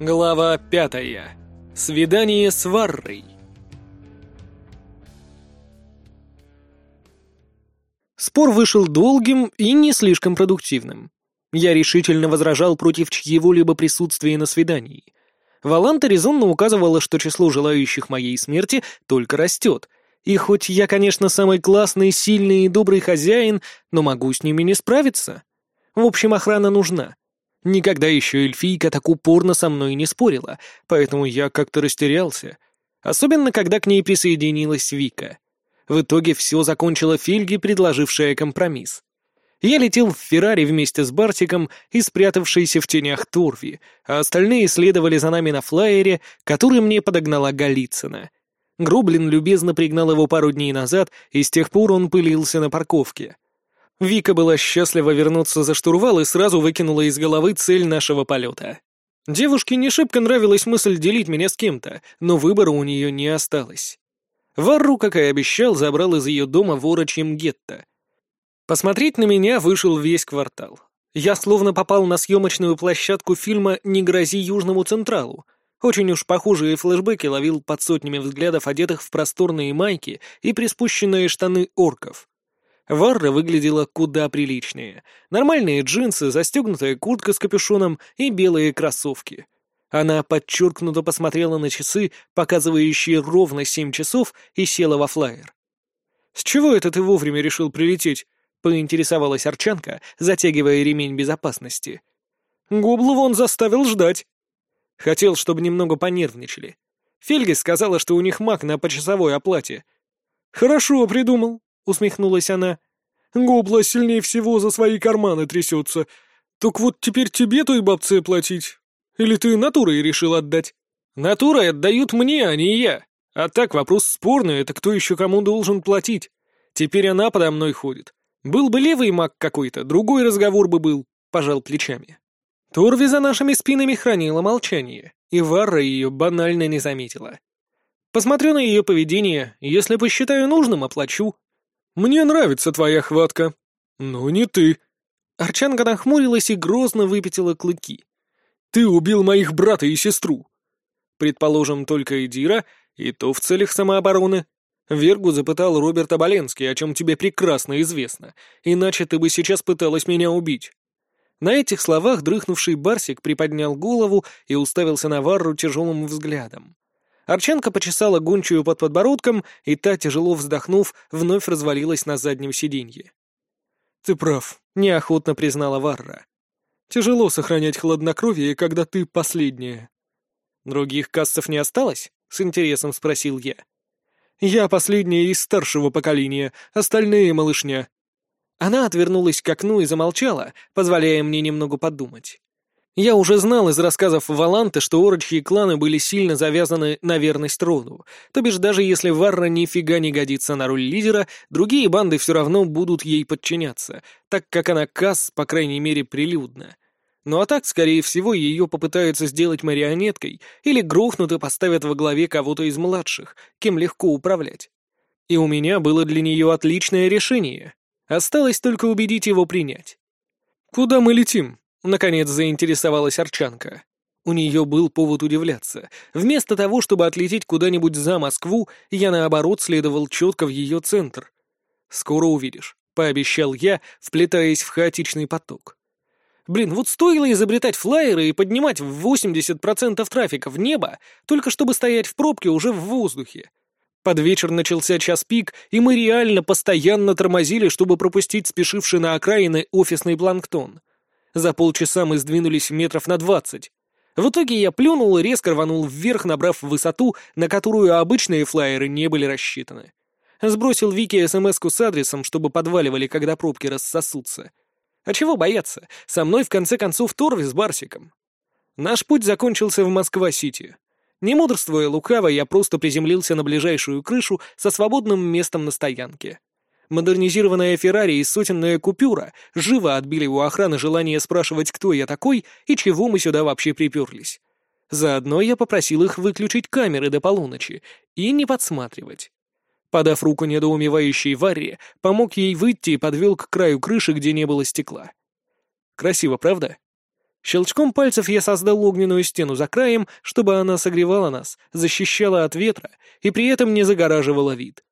Глава пятая. Свидание с Варрой. Спор вышел долгим и не слишком продуктивным. Я решительно возражал против чьего-либо присутствия на свидании. Валанта резонно указывала, что число желающих моей смерти только растет, и хоть я, конечно, самый классный, сильный и добрый хозяин, но могу с ними не справиться. В общем, охрана нужна. Никогда еще эльфийка так упорно со мной не спорила, поэтому я как-то растерялся. Особенно, когда к ней присоединилась Вика. В итоге все закончила Фильги, предложившая компромисс. Я летел в Феррари вместе с Бартиком и спрятавшейся в тенях Турви, а остальные следовали за нами на флайере, который мне подогнала Голицына. Грублин любезно пригнал его пару дней назад, и с тех пор он пылился на парковке. Вика была счастлива вернуться за штурвал и сразу выкинула из головы цель нашего полета. Девушке не шибко нравилась мысль делить меня с кем-то, но выбора у нее не осталось. Варру, как и обещал, забрал из ее дома в орочьем гетто. Посмотреть на меня вышел весь квартал. Я словно попал на съемочную площадку фильма «Не грози Южному Централу». Очень уж похожие флешбеки ловил под сотнями взглядов одетых в просторные майки и приспущенные штаны орков. Варра выглядела куда приличнее. Нормальные джинсы, застегнутая куртка с капюшоном и белые кроссовки. Она подчеркнуто посмотрела на часы, показывающие ровно семь часов, и села во флайер. «С чего это ты вовремя решил прилететь?» — поинтересовалась Арчанка, затягивая ремень безопасности. «Гоблу вон заставил ждать». Хотел, чтобы немного понервничали. Фельга сказала, что у них маг на почасовой оплате. «Хорошо придумал», — усмехнулась она. «Гобла сильнее всего за свои карманы трясется. Так вот теперь тебе той бабце платить. Или ты натурой решил отдать? Натурой отдают мне, а не я. А так вопрос спорный, это кто еще кому должен платить? Теперь она подо мной ходит. Был бы левый маг какой-то, другой разговор бы был, пожал плечами. Торви за нашими спинами хранила молчание, и Варра ее банально не заметила. Посмотрю на ее поведение, если посчитаю нужным, оплачу. Мне нравится твоя хватка. Но не ты. Арчанка нахмурилась и грозно выпятила клыки. Ты убил моих брата и сестру. Предположим, только Эдира, и то в целях самообороны. Вергу запытал Роберт Оболенский, о чем тебе прекрасно известно, иначе ты бы сейчас пыталась меня убить. На этих словах дрыхнувший Барсик приподнял голову и уставился на Варру тяжелым взглядом. Арченко почесала гончую под подбородком, и та, тяжело вздохнув, вновь развалилась на заднем сиденье. «Ты прав», — неохотно признала Варра. Тяжело сохранять хладнокровие, когда ты последняя». «Других кассов не осталось?» — с интересом спросил я. «Я последняя из старшего поколения, остальные — малышня». Она отвернулась к окну и замолчала, позволяя мне немного подумать. Я уже знал из рассказов Валанты, что орочьи кланы были сильно завязаны на верность роду, то бишь даже если Варра нифига не годится на роль лидера, другие банды все равно будут ей подчиняться, так как она касс, по крайней мере, прилюдна. Ну а так, скорее всего, ее попытаются сделать марионеткой или грохнут и поставят во главе кого-то из младших, кем легко управлять. И у меня было для нее отличное решение. Осталось только убедить его принять. «Куда мы летим?» Наконец заинтересовалась Арчанка. У нее был повод удивляться. Вместо того, чтобы отлететь куда-нибудь за Москву, я, наоборот, следовал четко в ее центр. «Скоро увидишь», — пообещал я, вплетаясь в хаотичный поток. Блин, вот стоило изобретать флайеры и поднимать в 80% трафика в небо, только чтобы стоять в пробке уже в воздухе. Под вечер начался час пик, и мы реально постоянно тормозили, чтобы пропустить спешивший на окраины офисный планктон — за полчаса мы сдвинулись метров на двадцать. В итоге я плюнул и резко рванул вверх, набрав высоту, на которую обычные флайеры не были рассчитаны. Сбросил Вики смс с адресом, чтобы подваливали, когда пробки рассосутся. А чего бояться? Со мной в конце концов Торви с Барсиком. Наш путь закончился в Москва-Сити. Не мудрствуя лукаво, я просто приземлился на ближайшую крышу со свободным местом на стоянке. Модернизированная Феррари и сотенная купюра живо отбили у охраны желание спрашивать, кто я такой и чего мы сюда вообще приперлись. Заодно я попросил их выключить камеры до полуночи и не подсматривать. Подав руку недоумевающей Варре, помог ей выйти и подвел к краю крыши, где не было стекла. Красиво, правда? Щелчком пальцев я создал огненную стену за краем, чтобы она согревала нас, защищала от ветра и при этом не загораживала вид.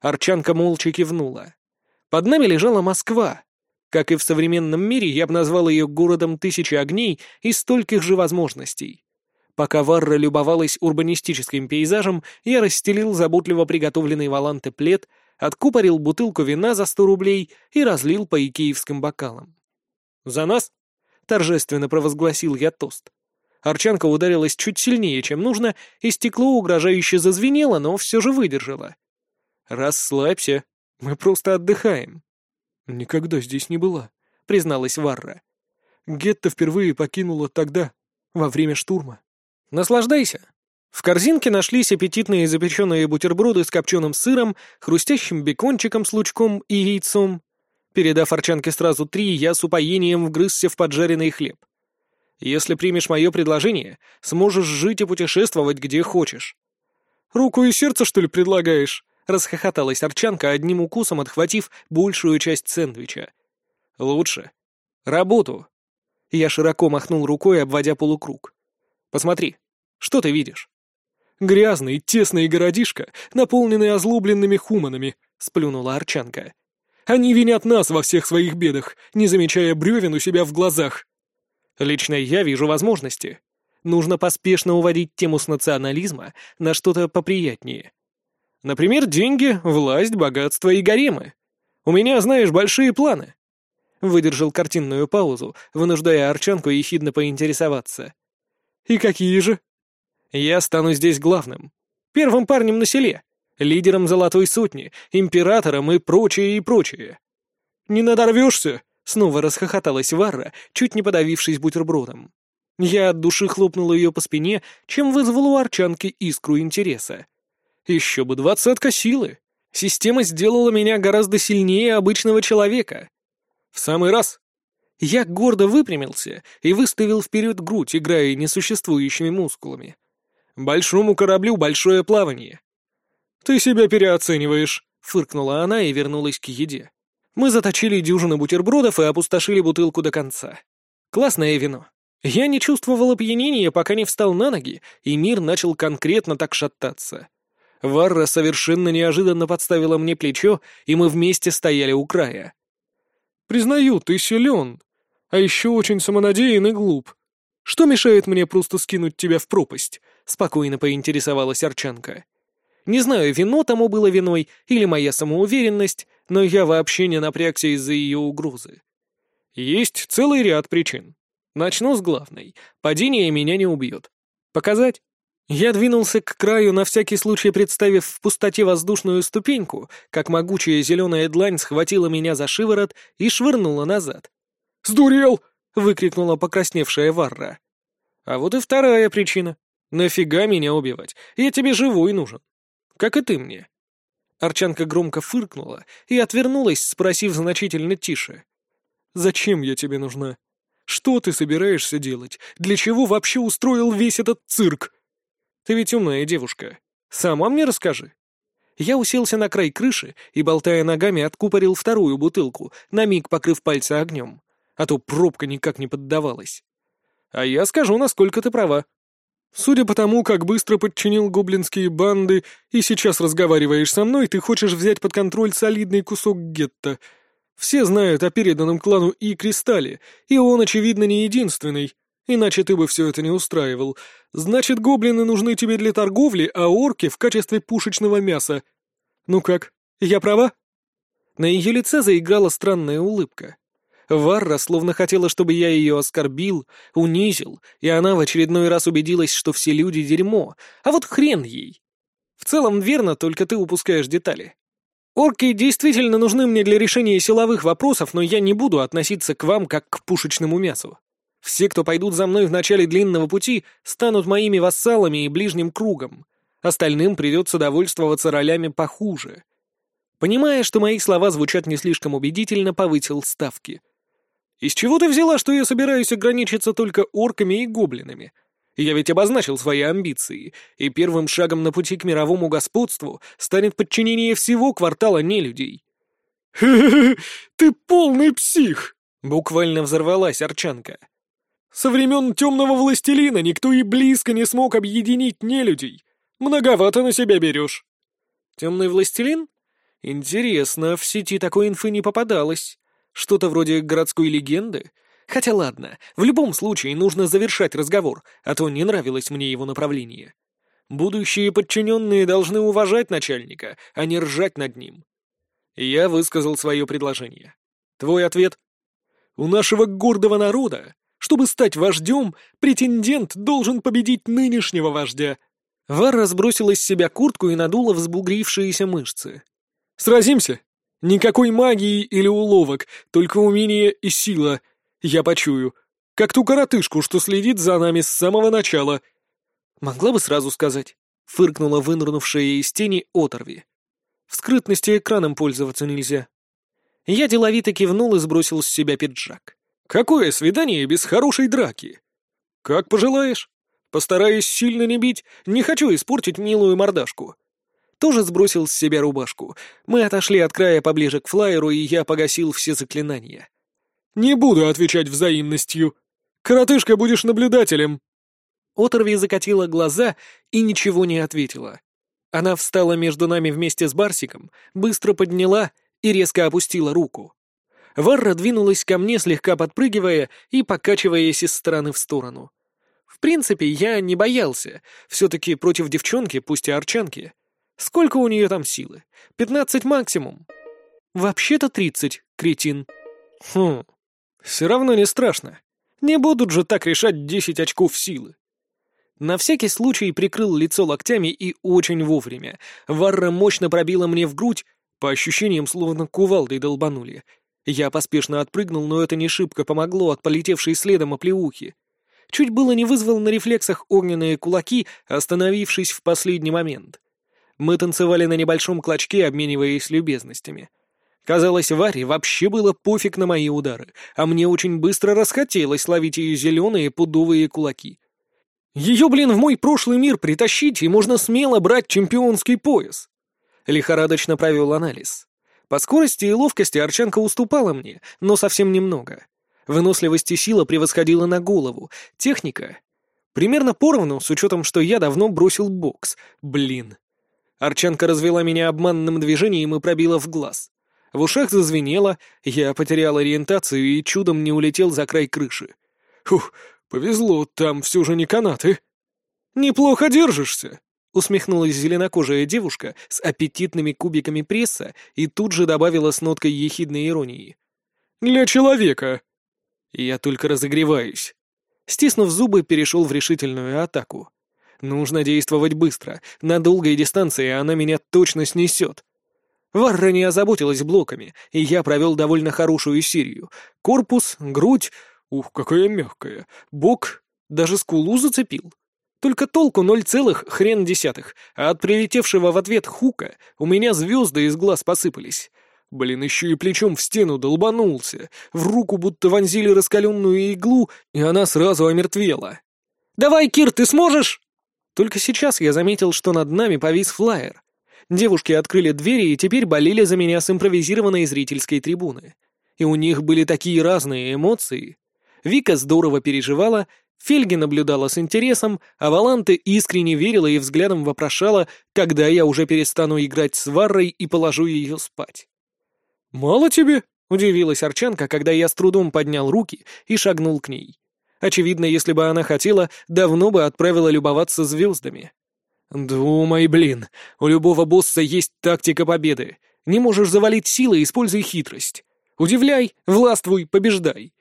Арчанка молча кивнула. Под нами лежала Москва. Как и в современном мире, я бы назвал ее городом тысячи огней и стольких же возможностей. Пока Варра любовалась урбанистическим пейзажем, я расстелил заботливо приготовленный валанте плед, откупорил бутылку вина за сто рублей и разлил по икеевским бокалам. «За нас!» — торжественно провозгласил я тост. Арчанка ударилась чуть сильнее, чем нужно, и стекло угрожающе зазвенело, но все же выдержало. «Расслабься, мы просто отдыхаем». «Никогда здесь не была», — призналась Варра. «Гетто впервые покинула тогда, во время штурма». «Наслаждайся». В корзинке нашлись аппетитные запеченные бутерброды с копченым сыром, хрустящим бекончиком с лучком и яйцом. Передав Арчанке сразу три, я с упоением вгрызся в поджаренный хлеб. «Если примешь мое предложение, сможешь жить и путешествовать где хочешь». «Руку и сердце, что ли, предлагаешь?» — расхохоталась Арчанка, одним укусом отхватив большую часть сэндвича. «Лучше. Работу». Я широко махнул рукой, обводя полукруг. «Посмотри, что ты видишь?» «Грязный, тесный городишко, наполненный озлобленными хуманами», — сплюнула Арчанка. Они винят нас во всех своих бедах, не замечая бревен у себя в глазах. Лично я вижу возможности. Нужно поспешно уводить тему с национализма на что-то поприятнее. Например, деньги, власть, богатство и гаремы. У меня, знаешь, большие планы. Выдержал картинную паузу, вынуждая Арчанку ехидно поинтересоваться. «И какие же?» «Я стану здесь главным. Первым парнем на селе лидером Золотой Сотни, императором и прочее, и прочее. «Не надорвешься?» — снова расхохоталась Варра, чуть не подавившись бутербродом. Я от души хлопнул ее по спине, чем вызвал у Арчанки искру интереса. Еще бы двадцатка силы. Система сделала меня гораздо сильнее обычного человека. В самый раз. Я гордо выпрямился и выставил вперед грудь, играя несуществующими мускулами. Большому кораблю большое плавание. «Ты себя переоцениваешь», — фыркнула она и вернулась к еде. Мы заточили дюжину бутербродов и опустошили бутылку до конца. Классное вино. Я не чувствовал опьянения, пока не встал на ноги, и мир начал конкретно так шататься. Варра совершенно неожиданно подставила мне плечо, и мы вместе стояли у края. «Признаю, ты силен, а еще очень самонадеян и глуп. Что мешает мне просто скинуть тебя в пропасть?» — спокойно поинтересовалась Арчанка. Не знаю, вино тому было виной или моя самоуверенность, но я вообще не напрягся из-за ее угрозы. Есть целый ряд причин. Начну с главной. Падение меня не убьет. Показать? Я двинулся к краю, на всякий случай представив в пустоте воздушную ступеньку, как могучая зеленая длань схватила меня за шиворот и швырнула назад. «Сдурел!» — выкрикнула покрасневшая Варра. А вот и вторая причина. Нафига меня убивать? Я тебе живой нужен как и ты мне». Арчанка громко фыркнула и отвернулась, спросив значительно тише. «Зачем я тебе нужна? Что ты собираешься делать? Для чего вообще устроил весь этот цирк? Ты ведь умная девушка. Сама мне расскажи». Я уселся на край крыши и, болтая ногами, откупорил вторую бутылку, на миг покрыв пальцы огнем, а то пробка никак не поддавалась. «А я скажу, насколько ты права. Судя по тому, как быстро подчинил гоблинские банды, и сейчас разговариваешь со мной, ты хочешь взять под контроль солидный кусок гетто. Все знают о переданном клану И Кристалле, и он, очевидно, не единственный. Иначе ты бы все это не устраивал. Значит, гоблины нужны тебе для торговли, а орки в качестве пушечного мяса. Ну как, я права?» На ее лице заиграла странная улыбка. Варра словно хотела, чтобы я ее оскорбил, унизил, и она в очередной раз убедилась, что все люди — дерьмо, а вот хрен ей. В целом верно, только ты упускаешь детали. Орки действительно нужны мне для решения силовых вопросов, но я не буду относиться к вам как к пушечному мясу. Все, кто пойдут за мной в начале длинного пути, станут моими вассалами и ближним кругом. Остальным придется довольствоваться ролями похуже. Понимая, что мои слова звучат не слишком убедительно, повысил ставки. «Из чего ты взяла, что я собираюсь ограничиться только орками и гоблинами? Я ведь обозначил свои амбиции, и первым шагом на пути к мировому господству станет подчинение всего квартала нелюдей». «Хе-хе-хе, ты полный псих!» — буквально взорвалась Арчанка. Со времен темного властелина никто и близко не смог объединить нелюдей. Многовато на себя берешь. Темный властелин? Интересно, в сети такой инфы не попадалось. Что-то вроде городской легенды? Хотя ладно, в любом случае нужно завершать разговор, а то не нравилось мне его направление. Будущие подчиненные должны уважать начальника, а не ржать над ним. Я высказал свое предложение. Твой ответ? У нашего гордого народа, чтобы стать вождем, претендент должен победить нынешнего вождя. Варра сбросила с себя куртку и надула взбугрившиеся мышцы. «Сразимся? Никакой магии или уловок, только умение и сила. Я почую. Как ту коротышку, что следит за нами с самого начала. Могла бы сразу сказать. Фыркнула вынырнувшая из тени оторви. В скрытности экраном пользоваться нельзя. Я деловито кивнул и сбросил с себя пиджак. «Какое свидание без хорошей драки?» «Как пожелаешь. Постараюсь сильно не бить, не хочу испортить милую мордашку». Тоже сбросил с себя рубашку. Мы отошли от края поближе к флайеру, и я погасил все заклинания. «Не буду отвечать взаимностью. Коротышка, будешь наблюдателем». Оторви закатила глаза и ничего не ответила. Она встала между нами вместе с Барсиком, быстро подняла и резко опустила руку. Варра двинулась ко мне, слегка подпрыгивая и покачиваясь из стороны в сторону. В принципе, я не боялся. Все-таки против девчонки, пусть и арчанки. Сколько у нее там силы? Пятнадцать максимум. Вообще-то тридцать, кретин. Хм, все равно не страшно. Не будут же так решать десять очков силы. На всякий случай прикрыл лицо локтями и очень вовремя. Варра мощно пробила мне в грудь, по ощущениям, словно кувалдой долбанули. Я поспешно отпрыгнул, но это не шибко помогло от полетевшей следом оплеухи. Чуть было не вызвал на рефлексах огненные кулаки, остановившись в последний момент. Мы танцевали на небольшом клочке, обмениваясь любезностями. Казалось, Варе вообще было пофиг на мои удары, а мне очень быстро расхотелось ловить ее зеленые пудовые кулаки. Ее, блин, в мой прошлый мир притащить, и можно смело брать чемпионский пояс. Лихорадочно провел анализ. По скорости и ловкости Арчанка уступала мне, но совсем немного. Выносливость и сила превосходила на голову. Техника... Примерно поровну, с учетом, что я давно бросил бокс. Блин. Арчанка развела меня обманным движением и пробила в глаз. В ушах зазвенело, я потерял ориентацию и чудом не улетел за край крыши. Фух, повезло, там все же не канаты. Неплохо держишься, усмехнулась зеленокожая девушка с аппетитными кубиками пресса и тут же добавила с ноткой ехидной иронии. Для человека. Я только разогреваюсь. Стиснув зубы, перешел в решительную атаку. Нужно действовать быстро. На долгой дистанции она меня точно снесет. Варра не озаботилась блоками, и я провел довольно хорошую серию. Корпус, грудь, ух, какая мягкая, бок, даже скулу зацепил. Только толку ноль целых хрен десятых, а от прилетевшего в ответ хука у меня звезды из глаз посыпались. Блин, еще и плечом в стену долбанулся. В руку будто вонзили раскаленную иглу, и она сразу омертвела. «Давай, Кир, ты сможешь?» Только сейчас я заметил, что над нами повис флаер. Девушки открыли двери и теперь болели за меня с импровизированной зрительской трибуны. И у них были такие разные эмоции. Вика здорово переживала, Фельги наблюдала с интересом, а Валанте искренне верила и взглядом вопрошала, когда я уже перестану играть с Варрой и положу ее спать. «Мало тебе?» — удивилась Арчанка, когда я с трудом поднял руки и шагнул к ней. Очевидно, если бы она хотела, давно бы отправила любоваться звездами. «Думай, блин, у любого босса есть тактика победы. Не можешь завалить силой, используй хитрость. Удивляй, властвуй, побеждай».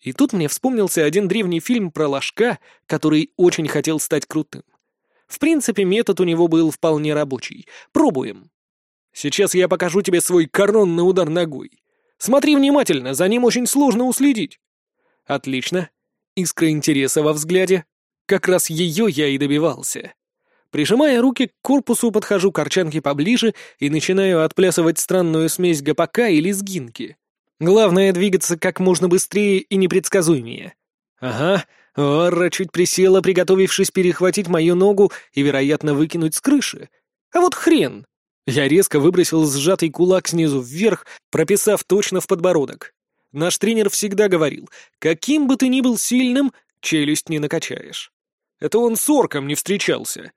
И тут мне вспомнился один древний фильм про ложка, который очень хотел стать крутым. В принципе, метод у него был вполне рабочий. Пробуем. Сейчас я покажу тебе свой коронный удар ногой. Смотри внимательно, за ним очень сложно уследить. Отлично. Искра интереса во взгляде. Как раз ее я и добивался. Прижимая руки к корпусу, подхожу к арчанке поближе и начинаю отплясывать странную смесь гопака и лезгинки. Главное — двигаться как можно быстрее и непредсказуемее. Ага, Варра чуть присела, приготовившись перехватить мою ногу и, вероятно, выкинуть с крыши. А вот хрен! Я резко выбросил сжатый кулак снизу вверх, прописав точно в подбородок. Наш тренер всегда говорил, каким бы ты ни был сильным, Челюсть не накачаешь. Это он с орком не встречался.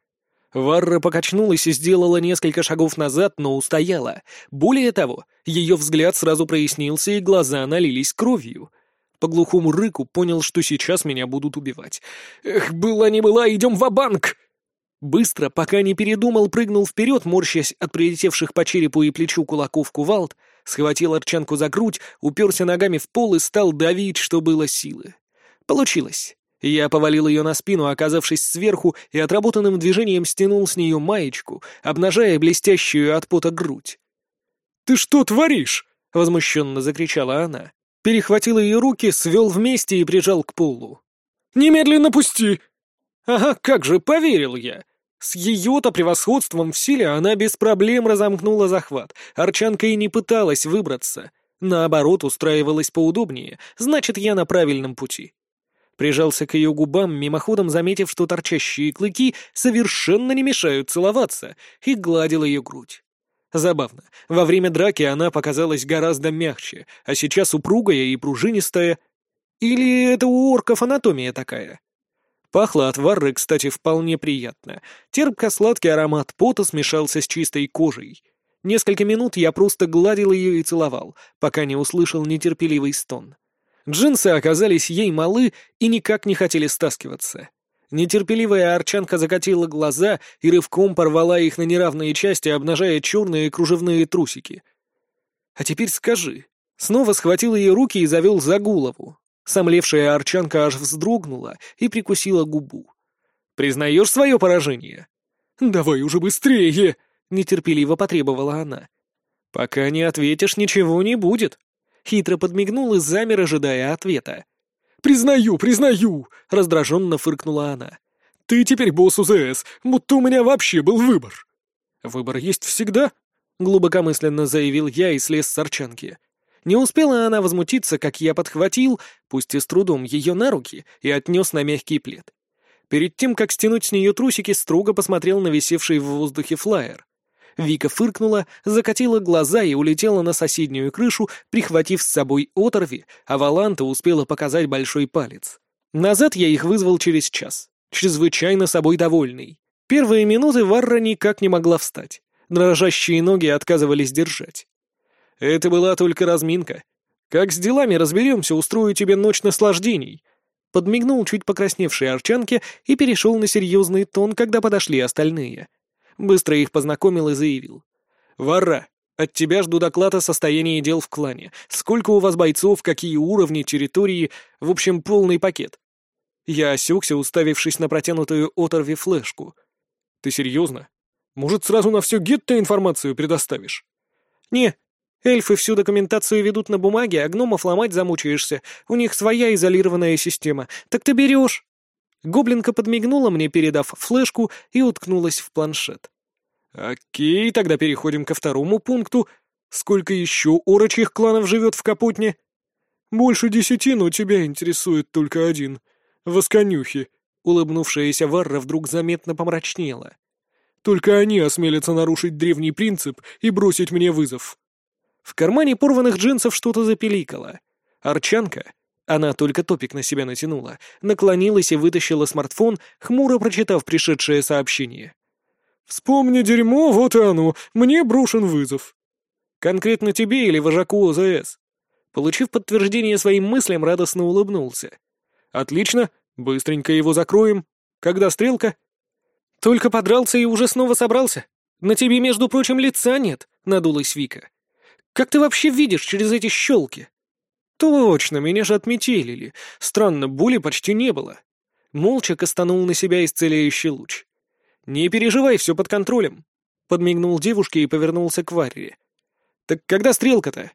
Варра покачнулась и сделала несколько шагов назад, но устояла. Более того, ее взгляд сразу прояснился, и глаза налились кровью. По глухому рыку понял, что сейчас меня будут убивать. «Эх, была не была, идем в банк Быстро, пока не передумал, прыгнул вперед, морщась от прилетевших по черепу и плечу кулаков кувалд, схватил арчанку за грудь, уперся ногами в пол и стал давить, что было силы. Получилось. Я повалил ее на спину, оказавшись сверху, и отработанным движением стянул с нее маечку, обнажая блестящую от пота грудь. «Ты что творишь?» — возмущенно закричала она. Перехватил ее руки, свел вместе и прижал к полу. «Немедленно пусти!» «Ага, как же, поверил я!» С ее-то превосходством в силе она без проблем разомкнула захват. Арчанка и не пыталась выбраться. Наоборот, устраивалась поудобнее. Значит, я на правильном пути прижался к ее губам, мимоходом заметив, что торчащие клыки совершенно не мешают целоваться, и гладил ее грудь. Забавно, во время драки она показалась гораздо мягче, а сейчас упругая и пружинистая. Или это у орков анатомия такая? Пахло от варры, кстати, вполне приятно. Терпко-сладкий аромат пота смешался с чистой кожей. Несколько минут я просто гладил ее и целовал, пока не услышал нетерпеливый стон. Джинсы оказались ей малы и никак не хотели стаскиваться. Нетерпеливая арчанка закатила глаза и рывком порвала их на неравные части, обнажая черные кружевные трусики. «А теперь скажи». Снова схватил ее руки и завел за голову. Сомлевшая арчанка аж вздрогнула и прикусила губу. «Признаешь свое поражение?» «Давай уже быстрее!» — нетерпеливо потребовала она. «Пока не ответишь, ничего не будет», хитро подмигнул и замер, ожидая ответа. «Признаю, признаю!» — раздраженно фыркнула она. «Ты теперь босс УЗС, будто у меня вообще был выбор». «Выбор есть всегда», — глубокомысленно заявил я и слез с арчанки. Не успела она возмутиться, как я подхватил, пусть и с трудом, ее на руки и отнес на мягкий плед. Перед тем, как стянуть с нее трусики, строго посмотрел на висевший в воздухе флаер. Вика фыркнула, закатила глаза и улетела на соседнюю крышу, прихватив с собой оторви, а Валанта успела показать большой палец. Назад я их вызвал через час, чрезвычайно собой довольный. Первые минуты Варра никак не могла встать. Дрожащие ноги отказывались держать. Это была только разминка. Как с делами разберемся, устрою тебе ночь наслаждений. Подмигнул чуть покрасневшей арчанке и перешел на серьезный тон, когда подошли остальные. Быстро их познакомил и заявил. «Варра, от тебя жду доклад о состоянии дел в клане. Сколько у вас бойцов, какие уровни, территории, в общем, полный пакет». Я осекся, уставившись на протянутую оторви флешку. «Ты серьезно? Может, сразу на все гетто информацию предоставишь?» «Не, эльфы всю документацию ведут на бумаге, а гномов ломать замучаешься. У них своя изолированная система. Так ты берешь». Гоблинка подмигнула мне, передав флешку, и уткнулась в планшет. «Окей, тогда переходим ко второму пункту. Сколько еще орочих кланов живет в Капотне?» «Больше десяти, но тебя интересует только один. Восконюхи», — улыбнувшаяся Варра вдруг заметно помрачнела. «Только они осмелятся нарушить древний принцип и бросить мне вызов». В кармане порванных джинсов что-то запеликало. Арчанка, она только топик на себя натянула, наклонилась и вытащила смартфон, хмуро прочитав пришедшее сообщение. «Вспомни дерьмо, вот и оно, мне брошен вызов». «Конкретно тебе или вожаку ОЗС?» Получив подтверждение своим мыслям, радостно улыбнулся. «Отлично, быстренько его закроем. Когда стрелка?» «Только подрался и уже снова собрался. На тебе, между прочим, лица нет», — надулась Вика. «Как ты вообще видишь через эти щелки?» «Точно, меня же отметелили. Странно, боли почти не было». Молча костанул на себя исцеляющий луч. «Не переживай, все под контролем», — подмигнул девушке и повернулся к Варре. «Так когда стрелка-то?»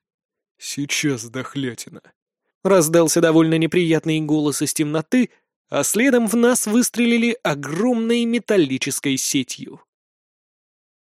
«Сейчас, дохлятина». Раздался довольно неприятный голос из темноты, а следом в нас выстрелили огромной металлической сетью.